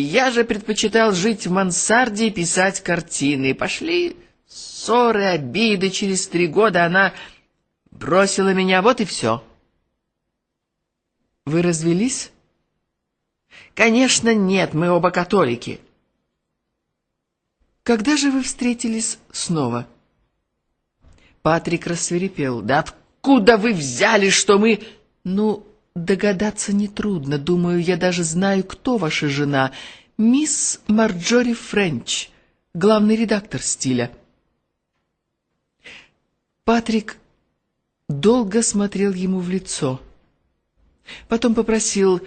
Я же предпочитал жить в мансарде и писать картины. Пошли ссоры, обиды. Через три года она бросила меня, вот и все. Вы развелись? Конечно, нет, мы оба католики. Когда же вы встретились снова? Патрик рассверепел. Да откуда вы взяли, что мы... Ну, догадаться нетрудно. Думаю, я даже знаю, кто ваша жена. Мисс Марджори Френч, главный редактор стиля. Патрик долго смотрел ему в лицо. Потом попросил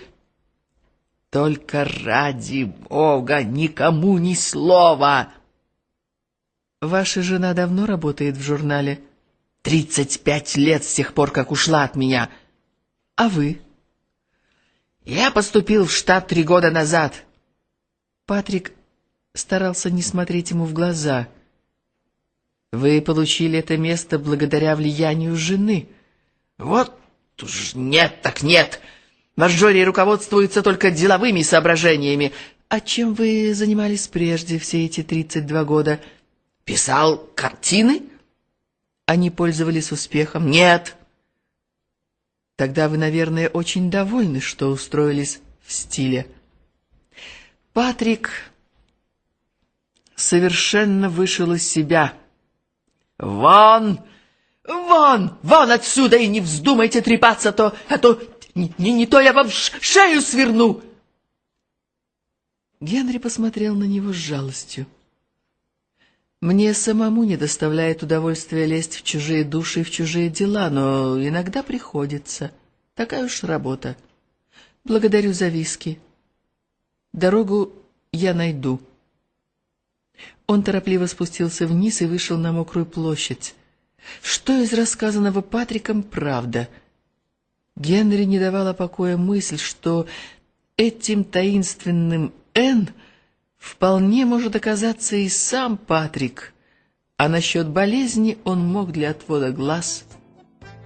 «Только ради Бога никому ни слова!» «Ваша жена давно работает в журнале?» «Тридцать пять лет с тех пор, как ушла от меня». «А вы?» «Я поступил в штат три года назад». Патрик старался не смотреть ему в глаза. «Вы получили это место благодаря влиянию жены». «Вот уж нет так нет. Марджори руководствуется только деловыми соображениями. А чем вы занимались прежде все эти тридцать два года?» «Писал картины?» Они пользовались успехом? Нет. Тогда вы, наверное, очень довольны, что устроились в стиле. Патрик совершенно вышел из себя. «Вон! Вон! Вон отсюда! И не вздумайте трепаться, то, а то не, не то я вам шею сверну!» Генри посмотрел на него с жалостью. Мне самому не доставляет удовольствия лезть в чужие души и в чужие дела, но иногда приходится. Такая уж работа. Благодарю за виски. Дорогу я найду. Он торопливо спустился вниз и вышел на мокрую площадь. Что из рассказанного Патриком правда? Генри не давала покоя мысль, что этим таинственным «Н» Вполне может оказаться и сам Патрик, а насчет болезни он мог для отвода глаз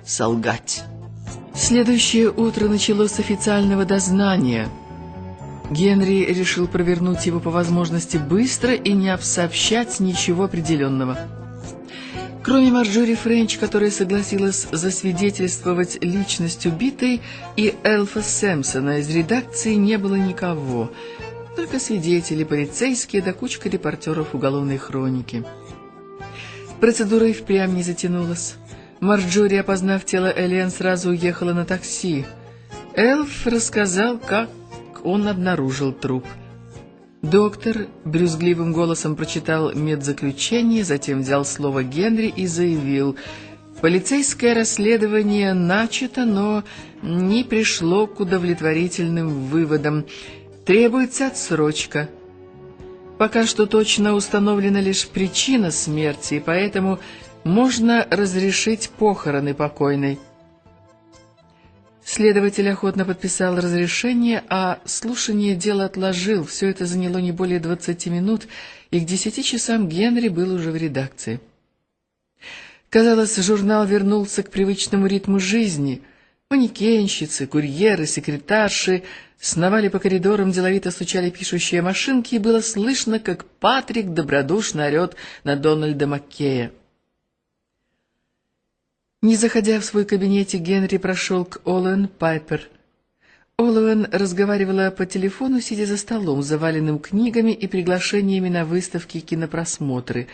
солгать. Следующее утро началось с официального дознания. Генри решил провернуть его по возможности быстро и не сообщать ничего определенного. Кроме Марджори Френч, которая согласилась засвидетельствовать личность убитой, и Элфа Сэмпсона из редакции не было никого — только свидетели, полицейские да кучка репортеров уголовной хроники. Процедура и впрямь не затянулась. Марджори, опознав тело Элен, сразу уехала на такси. Элф рассказал, как он обнаружил труп. Доктор брюзгливым голосом прочитал медзаключение, затем взял слово Генри и заявил, «Полицейское расследование начато, но не пришло к удовлетворительным выводам. Требуется отсрочка. Пока что точно установлена лишь причина смерти, и поэтому можно разрешить похороны покойной. Следователь охотно подписал разрешение, а слушание дела отложил. Все это заняло не более двадцати минут, и к десяти часам Генри был уже в редакции. Казалось, журнал вернулся к привычному ритму жизни. Манекенщицы, курьеры, секретарши сновали по коридорам, деловито стучали пишущие машинки, и было слышно, как Патрик добродушно орет на Дональда Маккея. Не заходя в свой кабинете, Генри прошел к Олуэн Пайпер. Олуэн разговаривала по телефону, сидя за столом, заваленным книгами и приглашениями на выставки и кинопросмотры.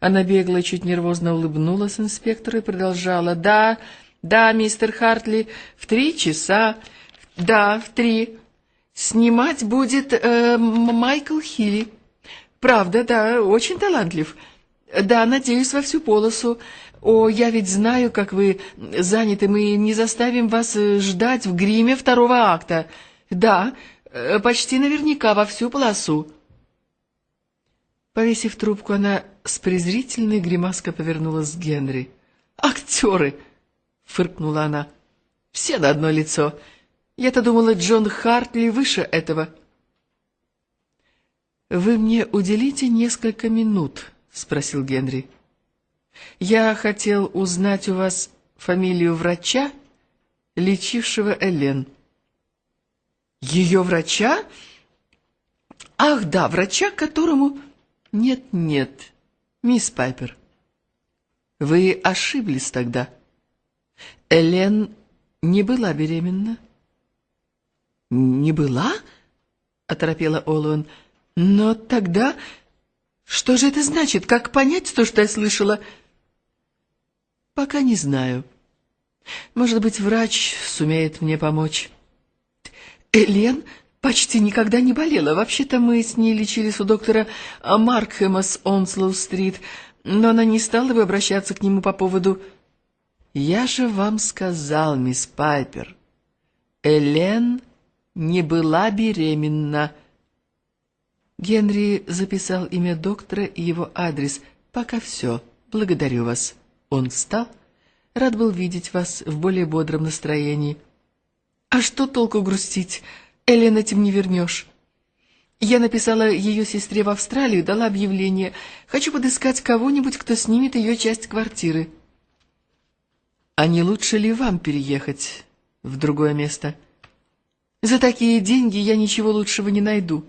Она бегло чуть нервозно улыбнулась инспектору и продолжала. «Да, да, мистер Хартли, в три часа. Да, в три. Снимать будет э, Майкл Хилли. Правда, да, очень талантлив. Да, надеюсь, во всю полосу. О, я ведь знаю, как вы заняты, мы не заставим вас э, ждать в гриме второго акта. Да, э, почти наверняка во всю полосу. Повесив трубку, она с презрительной гримаской повернулась к Генри. «Актеры!» — фыркнула она. «Все на одно лицо. Я-то думала, Джон Хартли выше этого. «Вы мне уделите несколько минут?» — спросил Генри. «Я хотел узнать у вас фамилию врача, лечившего Элен». «Ее врача? Ах, да, врача, которому... Нет, нет, мисс Пайпер, вы ошиблись тогда. Элен не была беременна. Не была? Оторопела Олуэн. Но тогда... Что же это значит? Как понять то, что я слышала? Пока не знаю. Может быть, врач сумеет мне помочь. Элен почти никогда не болела. Вообще-то мы с ней лечились у доктора Маркхэма с Онслоу-стрит, но она не стала бы обращаться к нему по поводу... Я же вам сказал, мисс Пайпер, Элен не была беременна. Генри записал имя доктора и его адрес. Пока все. Благодарю вас. Он встал. Рад был видеть вас в более бодром настроении. А что толку грустить? Элен этим не вернешь. Я написала ее сестре в Австралию, дала объявление. Хочу подыскать кого-нибудь, кто снимет ее часть квартиры. А не лучше ли вам переехать в другое место? За такие деньги я ничего лучшего не найду.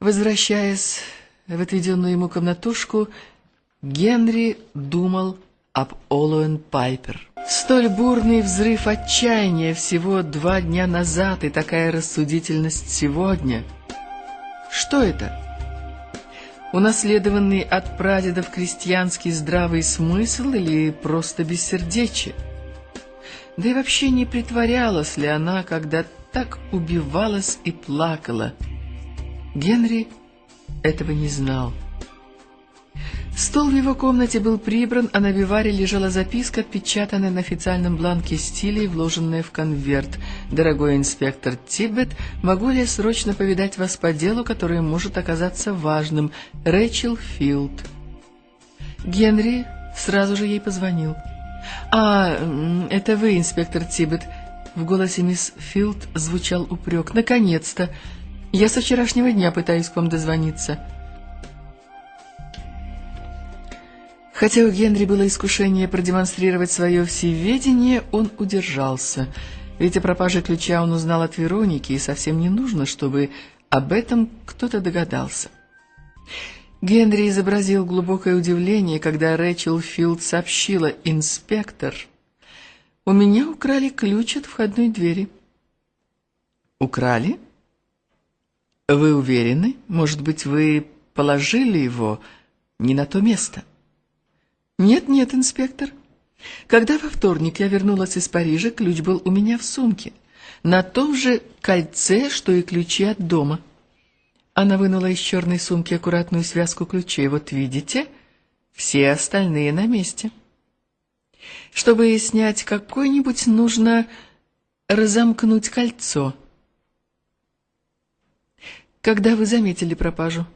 Возвращаясь в отведенную ему комнатушку, Генри думал об Олуэн Пайпер. Столь бурный взрыв отчаяния всего два дня назад и такая рассудительность сегодня. Что это? Унаследованный от прадедов крестьянский здравый смысл или просто бессердечие? Да и вообще не притворялась ли она, когда так убивалась и плакала? Генри этого не знал. Стол в его комнате был прибран, а на виваре лежала записка, отпечатанная на официальном бланке стиля и вложенная в конверт. «Дорогой инспектор Тибет, могу ли я срочно повидать вас по делу, которое может оказаться важным? Рэчел Филд». Генри сразу же ей позвонил. «А, это вы, инспектор Тибет?» В голосе мисс Филд звучал упрек. «Наконец-то! Я со вчерашнего дня пытаюсь к вам дозвониться». Хотя у Генри было искушение продемонстрировать свое всеведение, он удержался. Ведь о пропаже ключа он узнал от Вероники, и совсем не нужно, чтобы об этом кто-то догадался. Генри изобразил глубокое удивление, когда Рэчел Филд сообщила «Инспектор, у меня украли ключ от входной двери». «Украли? Вы уверены? Может быть, вы положили его не на то место?» «Нет, нет, инспектор. Когда во вторник я вернулась из Парижа, ключ был у меня в сумке, на том же кольце, что и ключи от дома». Она вынула из черной сумки аккуратную связку ключей. «Вот видите, все остальные на месте». Чтобы снять какой-нибудь, нужно разомкнуть кольцо. Когда вы заметили пропажу?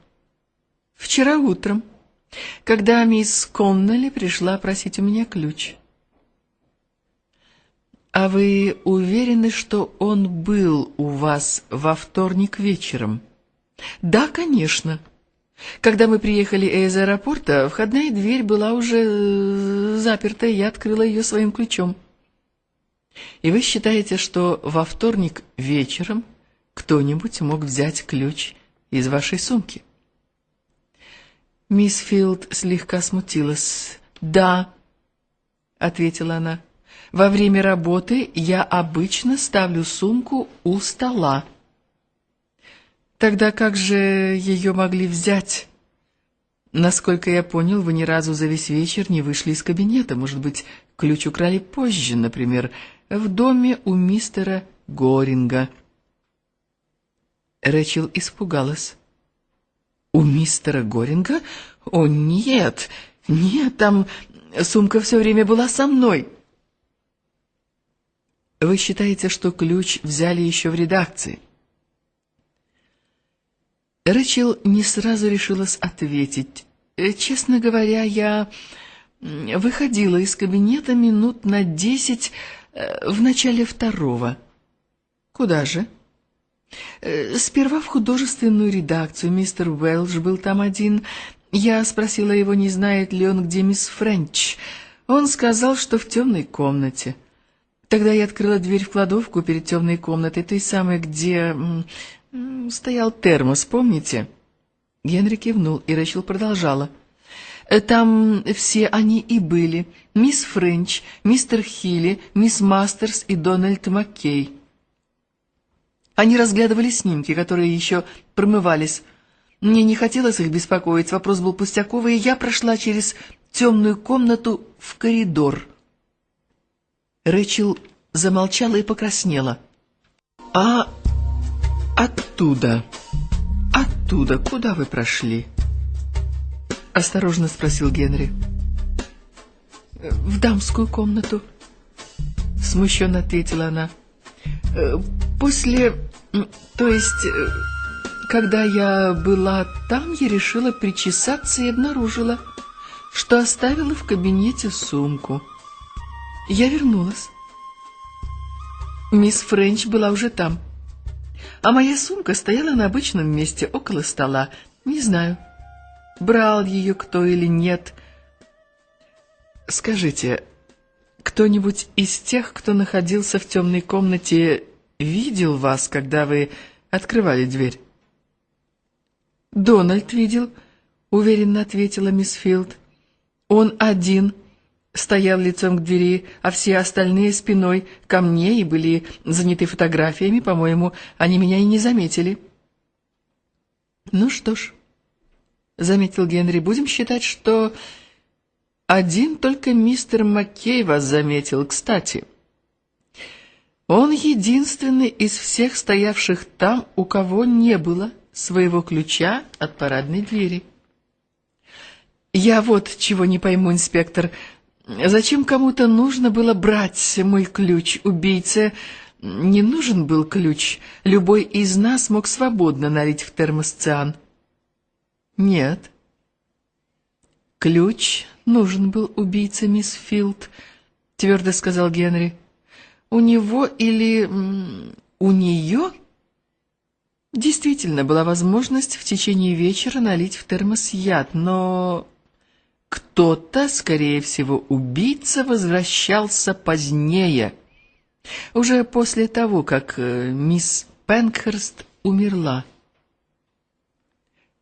Вчера утром когда мисс Конноли пришла просить у меня ключ. «А вы уверены, что он был у вас во вторник вечером?» «Да, конечно. Когда мы приехали из аэропорта, входная дверь была уже э, заперта, и я открыла ее своим ключом». «И вы считаете, что во вторник вечером кто-нибудь мог взять ключ из вашей сумки?» Мисс Филд слегка смутилась. «Да», — ответила она, — «во время работы я обычно ставлю сумку у стола». «Тогда как же ее могли взять?» «Насколько я понял, вы ни разу за весь вечер не вышли из кабинета. Может быть, ключ украли позже, например, в доме у мистера Горинга». Рэчел испугалась. «У мистера Горинга? О, нет! Нет, там сумка все время была со мной!» «Вы считаете, что ключ взяли еще в редакции?» Рэчел не сразу решилась ответить. «Э, «Честно говоря, я выходила из кабинета минут на десять э, в начале второго». «Куда же?» Э, сперва в художественную редакцию. Мистер Уэлш был там один. Я спросила его, не знает ли он, где мисс Френч. Он сказал, что в темной комнате. Тогда я открыла дверь в кладовку перед темной комнатой, той самой, где Стоял термос, помните? Генри кивнул, и Рэчел продолжала. «Э, там все они и были. Мисс Френч, мистер Хилли, мисс Мастерс и Дональд Маккей. Они разглядывали снимки, которые еще промывались. Мне не хотелось их беспокоить, вопрос был пустяковый, и я прошла через темную комнату в коридор. Рэчел замолчала и покраснела. «А оттуда, оттуда куда вы прошли?» — осторожно спросил Генри. «В дамскую комнату», — смущенно ответила она. «Э, «После... то есть, э, когда я была там, я решила причесаться и обнаружила, что оставила в кабинете сумку». Я вернулась. Мисс Френч была уже там. А моя сумка стояла на обычном месте, около стола. Не знаю, брал ее кто или нет. Скажите, кто-нибудь из тех, кто находился в темной комнате, видел вас, когда вы открывали дверь? Дональд видел, уверенно ответила мисс Филд. Он один стоял лицом к двери, а все остальные спиной ко мне и были заняты фотографиями. По-моему, они меня и не заметили. «Ну что ж», — заметил Генри, — «будем считать, что один только мистер Маккей вас заметил, кстати». Он единственный из всех стоявших там, у кого не было своего ключа от парадной двери. «Я вот чего не пойму, инспектор», Зачем кому-то нужно было брать мой ключ? Убийце не нужен был ключ. Любой из нас мог свободно налить в термос циан. Нет. Ключ нужен был убийце, мисс Филд, твердо сказал Генри. У него или у нее действительно была возможность в течение вечера налить в термос яд, но кто-то, скорее всего, убийца, возвращался позднее, уже после того, как э, мисс Пенкхерст умерла.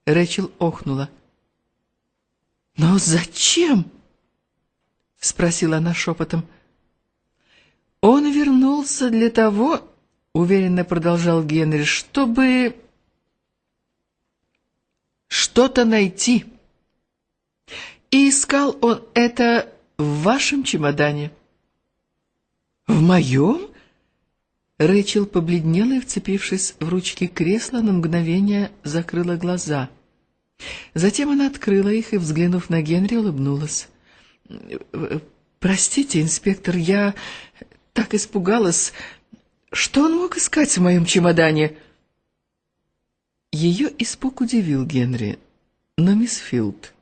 Рэчел охнула. «Но зачем?» — спросила она шепотом. «Он вернулся для того, — уверенно продолжал Генри, — чтобы что-то найти». И искал он это в вашем чемодане. В моем? Рэчел побледнела и, вцепившись в ручки кресла, на мгновение закрыла глаза. Затем она открыла их и, взглянув на Генри, улыбнулась. «Простите, инспектор, я так испугалась. Что он мог искать в моем чемодане?» Ее испуг удивил Генри, но мисс Филд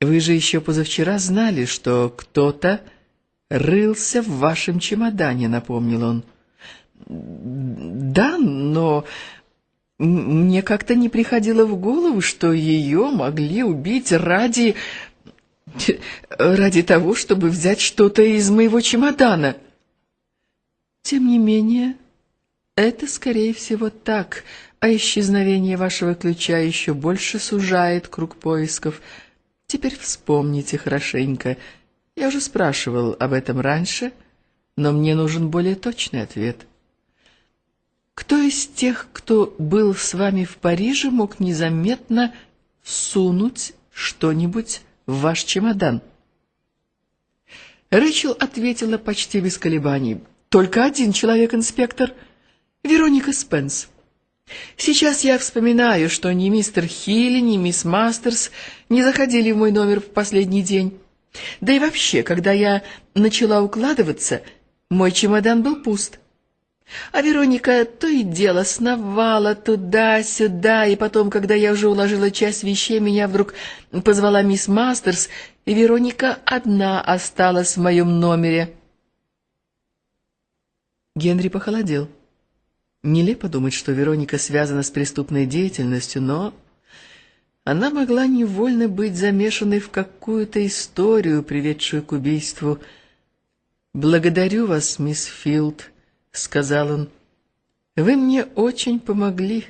вы же еще позавчера знали, что кто-то рылся в вашем чемодане, напомнил он. Да, но мне как-то не приходило в голову, что ее могли убить ради... ради того, чтобы взять что-то из моего чемодана. Тем не менее, это, скорее всего, так, а исчезновение вашего ключа еще больше сужает круг поисков — Теперь вспомните хорошенько. Я уже спрашивал об этом раньше, но мне нужен более точный ответ. Кто из тех, кто был с вами в Париже, мог незаметно сунуть что-нибудь в ваш чемодан? Рэчел ответила почти без колебаний. «Только один человек, инспектор. Вероника Спенс». Сейчас я вспоминаю, что ни мистер Хилли, ни мисс Мастерс не заходили в мой номер в последний день. Да и вообще, когда я начала укладываться, мой чемодан был пуст. А Вероника то и дело сновала туда-сюда, и потом, когда я уже уложила часть вещей, меня вдруг позвала мисс Мастерс, и Вероника одна осталась в моем номере. Генри похолодел. Нелепо думать, что Вероника связана с преступной деятельностью, но она могла невольно быть замешанной в какую-то историю, приведшую к убийству. «Благодарю вас, мисс Филд», — сказал он. Вы мне очень помогли.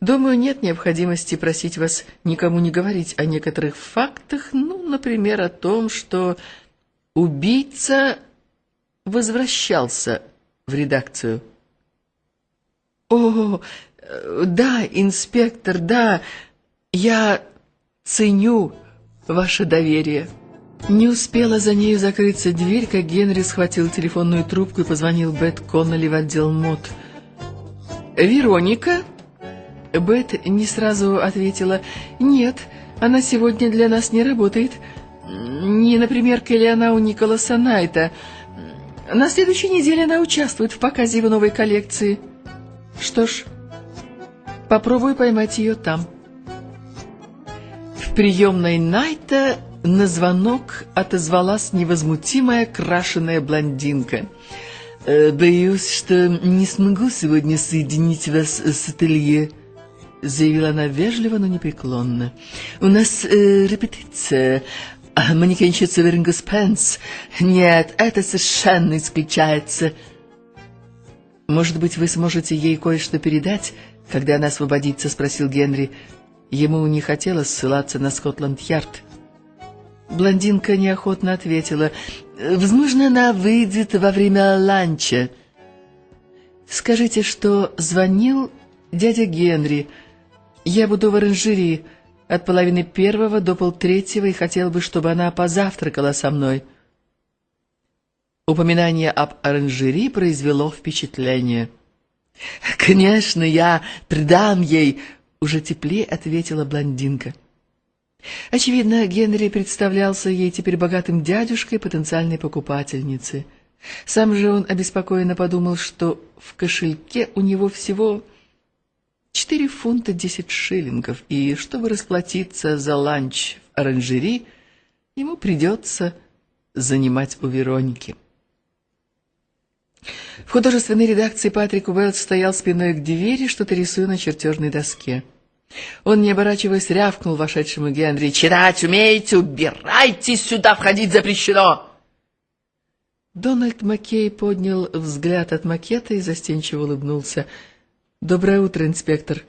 Думаю, нет необходимости просить вас никому не говорить о некоторых фактах, ну, например, о том, что убийца возвращался в редакцию. О, да, инспектор, да, я ценю ваше доверие. Не успела за нею закрыться дверь, как Генри схватил телефонную трубку и позвонил Бет Конноли в отдел МОД. «Вероника?» Бет не сразу ответила. «Нет, она сегодня для нас не работает. Не, например, Келлиана у Николаса Найта. На следующей неделе она участвует в показе его новой коллекции. Что ж, попробую поймать ее там». В приемной Найта на звонок отозвалась невозмутимая крашеная блондинка. «Э, «Боюсь, что не смогу сегодня соединить вас с ателье», — заявила она вежливо, но непреклонно. «У нас э, репетиция. А манекенщица Веринга Спенс. Нет, это совершенно исключается». «Может быть, вы сможете ей кое-что передать, когда она освободится?» — спросил Генри. Ему не хотелось ссылаться на Скотланд-Ярд. Блондинка неохотно ответила. «Возможно, она выйдет во время ланча». «Скажите, что звонил дядя Генри. Я буду в оранжерии от половины первого до полтретьего и хотел бы, чтобы она позавтракала со мной». Упоминание об оранжерии произвело впечатление. «Конечно, я придам ей», — уже теплее ответила блондинка. Очевидно, Генри представлялся ей теперь богатым дядюшкой потенциальной покупательницы. Сам же он обеспокоенно подумал, что в кошельке у него всего четыре фунта десять шиллингов, и чтобы расплатиться за ланч в оранжери, ему придется занимать у Вероники. В художественной редакции Патрик Уэллс стоял спиной к двери, что-то рисуя на чертежной доске. Он, не оборачиваясь, рявкнул вошедшему Генри. «Читать умеете? Убирайтесь сюда! Входить запрещено!» Дональд Маккей поднял взгляд от макета и застенчиво улыбнулся. «Доброе утро, инспектор».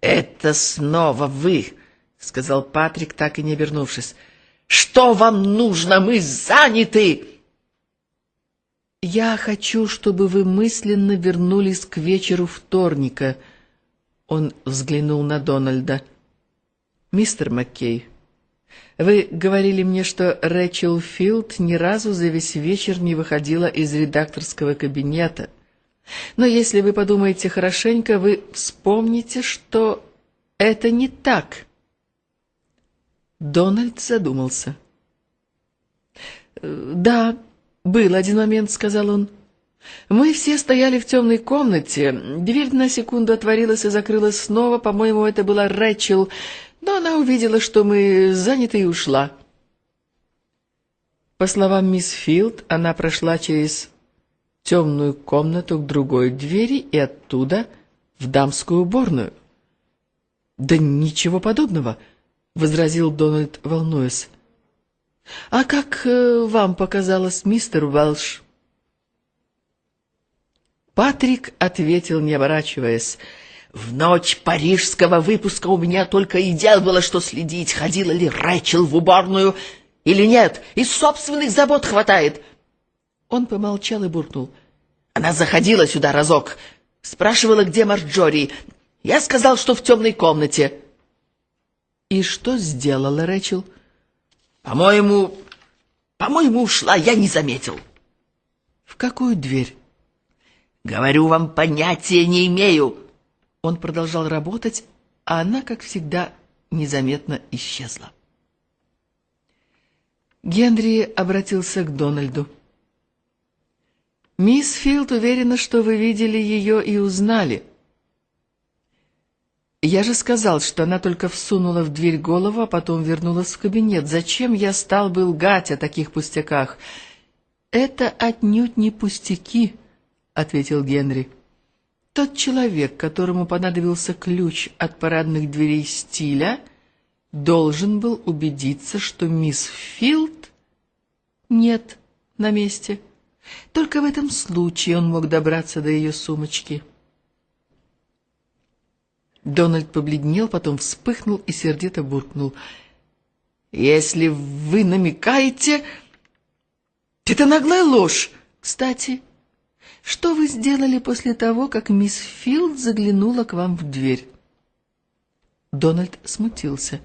«Это снова вы!» — сказал Патрик, так и не обернувшись. «Что вам нужно? Мы заняты!» «Я хочу, чтобы вы мысленно вернулись к вечеру вторника», он взглянул на Дональда. «Мистер Маккей, вы говорили мне, что Рэчел Филд ни разу за весь вечер не выходила из редакторского кабинета. Но если вы подумаете хорошенько, вы вспомните, что это не так». Дональд задумался. «Да, был один момент», — сказал он. Мы все стояли в темной комнате. Дверь на секунду отворилась и закрылась снова. По-моему, это была Рэчел, но она увидела, что мы заняты и ушла. По словам мисс Филд, она прошла через темную комнату к другой двери и оттуда в дамскую уборную. — Да ничего подобного, — возразил Дональд, волнуясь. — А как э, вам показалось, мистер Уэлш? Патрик ответил, не оборачиваясь. В ночь парижского выпуска у меня только и дел было, что следить, ходила ли Рэчел в уборную или нет. Из собственных забот хватает. Он помолчал и буркнул. Она заходила сюда разок, спрашивала, где Марджори. Я сказал, что в темной комнате. И что сделала Рэчел? По-моему, по-моему, ушла, я не заметил. В какую дверь? «Говорю вам, понятия не имею!» Он продолжал работать, а она, как всегда, незаметно исчезла. Генри обратился к Дональду. «Мисс Филд уверена, что вы видели ее и узнали. Я же сказал, что она только всунула в дверь голову, а потом вернулась в кабинет. Зачем я стал бы лгать о таких пустяках? Это отнюдь не пустяки». — ответил Генри. «Тот человек, которому понадобился ключ от парадных дверей стиля, должен был убедиться, что мисс Филд нет на месте. Только в этом случае он мог добраться до ее сумочки. Дональд побледнел, потом вспыхнул и сердито буркнул. «Если вы намекаете...» «Это наглая ложь! Кстати, что вы сделали после того, как мисс Филд заглянула к вам в дверь?» Дональд смутился.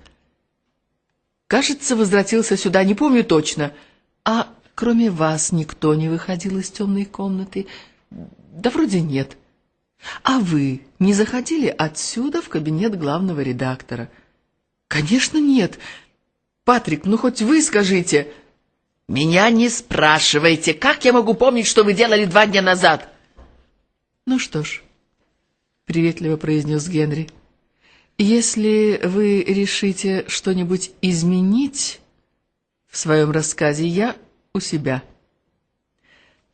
«Кажется, возвратился сюда, не помню точно. А кроме вас никто не выходил из темной комнаты?» «Да вроде нет». А вы не заходили отсюда в кабинет главного редактора? Конечно, нет. Патрик, ну хоть вы скажите. Меня не спрашивайте, как я могу помнить, что вы делали два дня назад? Ну что ж, приветливо произнес Генри. Если вы решите что-нибудь изменить в своем рассказе, я у себя.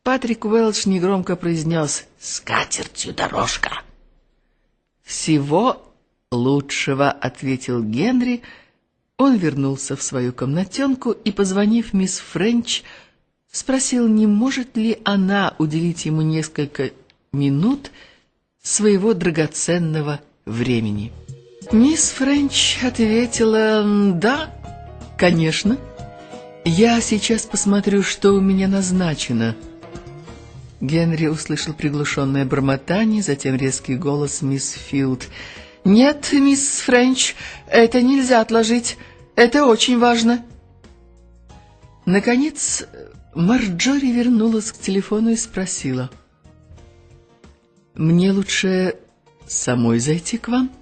Патрик Уэлч негромко произнес «С катертью дорожка». «Всего лучшего», — ответил Генри. Он вернулся в свою комнатенку и, позвонив мисс Френч, спросил, не может ли она уделить ему несколько минут своего драгоценного времени. Мисс Френч ответила «Да, конечно. Я сейчас посмотрю, что у меня назначено». Генри услышал приглушенное бормотание, затем резкий голос мисс Филд. «Нет, мисс Френч, это нельзя отложить. Это очень важно». Наконец, Марджори вернулась к телефону и спросила. «Мне лучше самой зайти к вам?»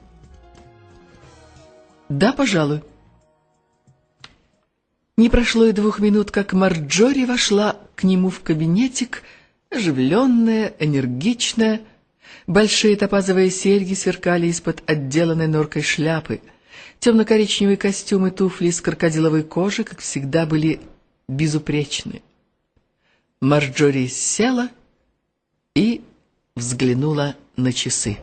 «Да, пожалуй». Не прошло и двух минут, как Марджори вошла к нему в кабинетик, — оживленная, энергичная. Большие топазовые серьги сверкали из-под отделанной норкой шляпы. Темно-коричневые костюмы туфли из крокодиловой кожи, как всегда, были безупречны. Марджори села и взглянула на часы.